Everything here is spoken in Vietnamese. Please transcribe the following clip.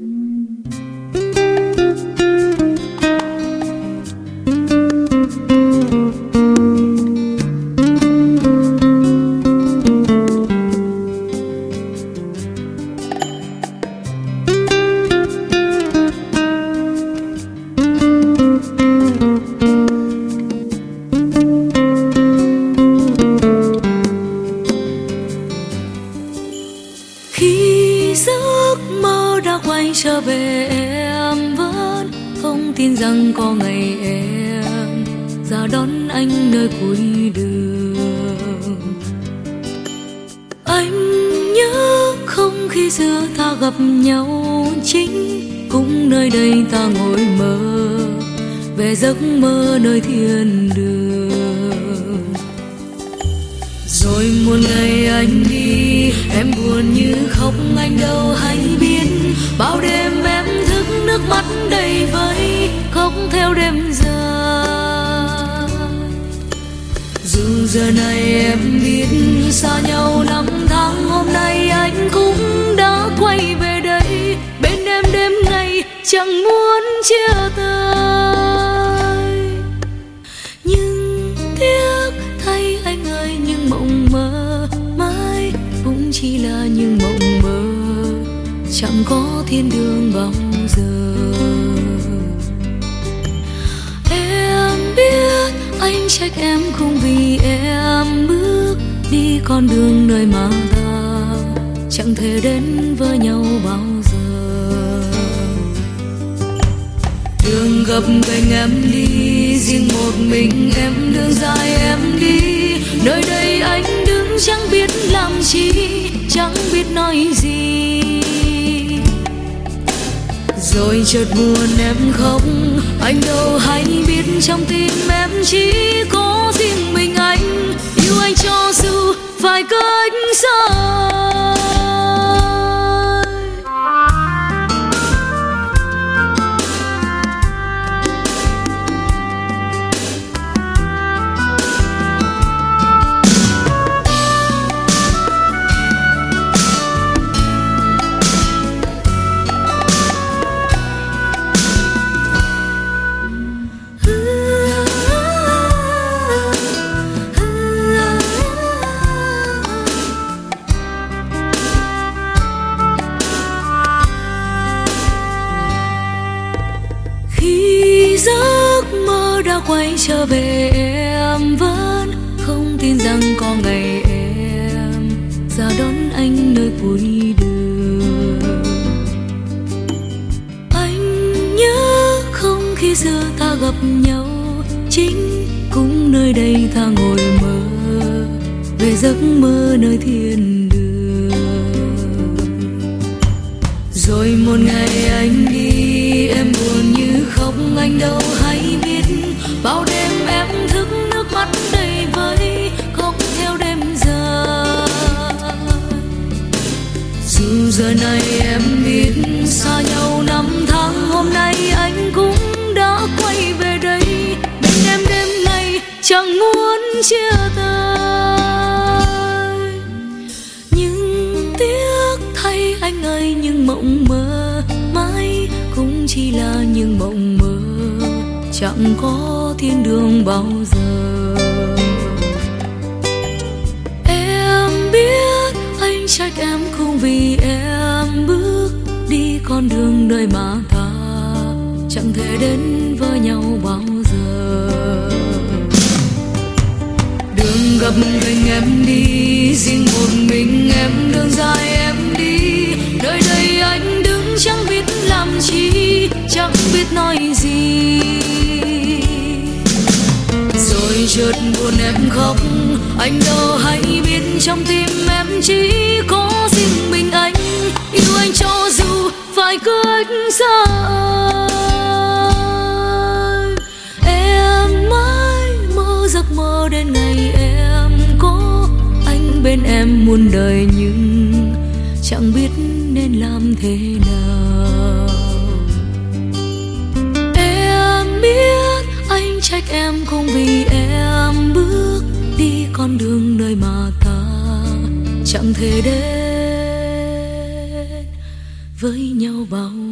khi quay trở về em, vẫn không tin rằng có ngày em ra đón anh nơi cuối đường. Anh nhớ không khi xưa ta gặp nhau, chính cũng nơi đây ta ngồi mơ, về giấc mơ nơi thiên đường. Rồi một ngày anh đi, em buồn như khóc anh đâu hay biết theo đêm dài dù giờ này em biết xa nhau năm tháng, hôm nay anh cũng đã quay về đây. Bên em đêm ngày chẳng muốn chia tay. Nhưng tiếc thay anh ơi những mộng mơ mãi cũng chỉ là những mộng mơ. Chẳng có thiên đường bao giờ. Anh trách em không vì em bước đi con đường nơi mà ta chẳng thể đến với nhau bao giờ. Đường gập ghềnh em đi, riêng một mình em, đường dài em đi. Nơi đây anh đứng chẳng biết làm chi, chẳng biết nói gì rồi chợt buồn em khóc. Anh đâu hay biết trong tim em chỉ có riêng mình anh. Yêu anh cho dù phải cách xa đã quay trở về, em vẫn không tin rằng có ngày em ra đón anh nơi cuối đường. Anh nhớ không khi xưa ta gặp nhau, chính cũng nơi đây ta ngồi mơ, về giấc mơ nơi thiên đường. Rồi một ngày anh đi, em buồn như khóc anh đâu hay bao đêm em thức nước mắt đầy vơi khóc theo đêm giờ dù giờ này em biết xa nhau năm tháng, hôm nay anh cũng đã quay về đây. Bên em đêm nay chẳng muốn chia tay. Nhưng tiếc thay anh ơi những mộng mơ mãi cũng chỉ là những mộng mơ chẳng có thiên đường bao giờ. Em biết anh trách em không vì em bước đi con đường đời mà ta chẳng thể đến với nhau bao giờ. Đường gặp ghềnh em đi, riêng một mình em, đường dài em khóc. Anh đâu hay biết trong tim em chỉ có riêng mình anh. Yêu anh cho dù phải cách xa em mãi mơ giấc mơ đến ngày em có anh bên em muôn đời nhưng chẳng biết nên làm thế nào. Trách em không vì em bước đi con đường nơi mà ta chẳng thể đến với nhau bao giờ